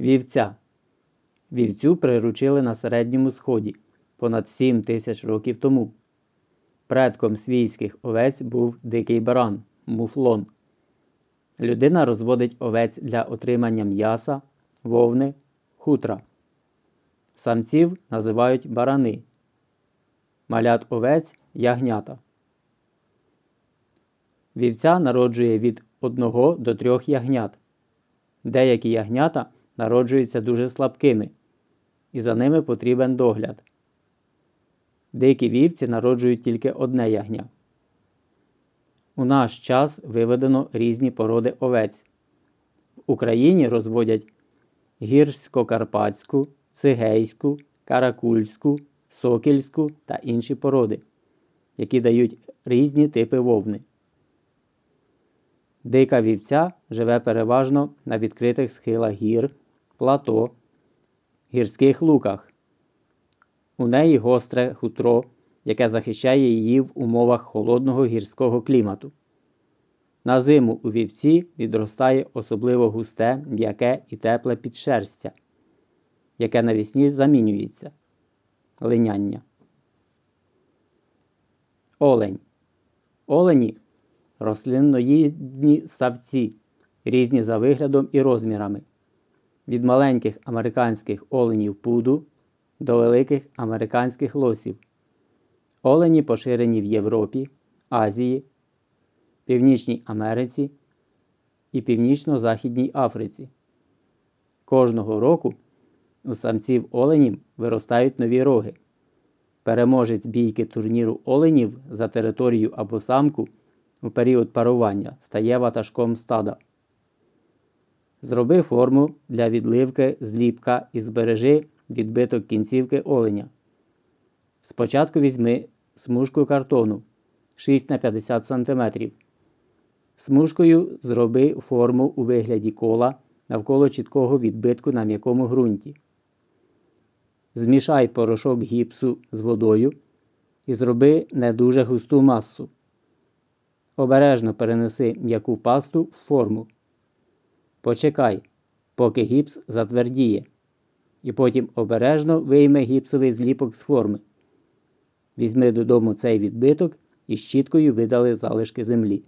Вівця. Вівцю приручили на Середньому Сході понад 7 тисяч років тому. Предком свійських овець був дикий баран муфлон. Людина розводить овець для отримання м'яса, вовни, хутра. Самців називають барани. Малят овець ягнята. Вівця народжує від 1 до 3 ягнят. Деякі ягнята народжуються дуже слабкими, і за ними потрібен догляд. Дикі вівці народжують тільки одне ягня. У наш час виведено різні породи овець. В Україні розводять гірсько-карпатську, цигейську, каракульську, сокільську та інші породи, які дають різні типи вовни. Дика вівця живе переважно на відкритих схилах гір, плато, гірських луках. У неї гостре хутро, яке захищає її в умовах холодного гірського клімату. На зиму у вівці відростає особливо густе, м'яке і тепле підшерстя, яке навісні замінюється линяння. Олень. Олені рослинноїдні савці, різні за виглядом і розмірами. Від маленьких американських оленів пуду до великих американських лосів. Олені поширені в Європі, Азії, Північній Америці і Північно-Західній Африці. Кожного року у самців оленів виростають нові роги. Переможець бійки турніру оленів за територію або самку у період парування стає ватажком стада. Зроби форму для відливки зліпка і збережи відбиток кінцівки оленя. Спочатку візьми смужку картону 6 на 50 см. Смужкою зроби форму у вигляді кола навколо чіткого відбитку на м'якому ґрунті. Змішай порошок гіпсу з водою і зроби не дуже густу масу. Обережно перенеси м'яку пасту в форму. Почекай, поки гіпс затвердіє, і потім обережно вийме гіпсовий зліпок з форми. Візьми додому цей відбиток і щіткою видали залишки землі.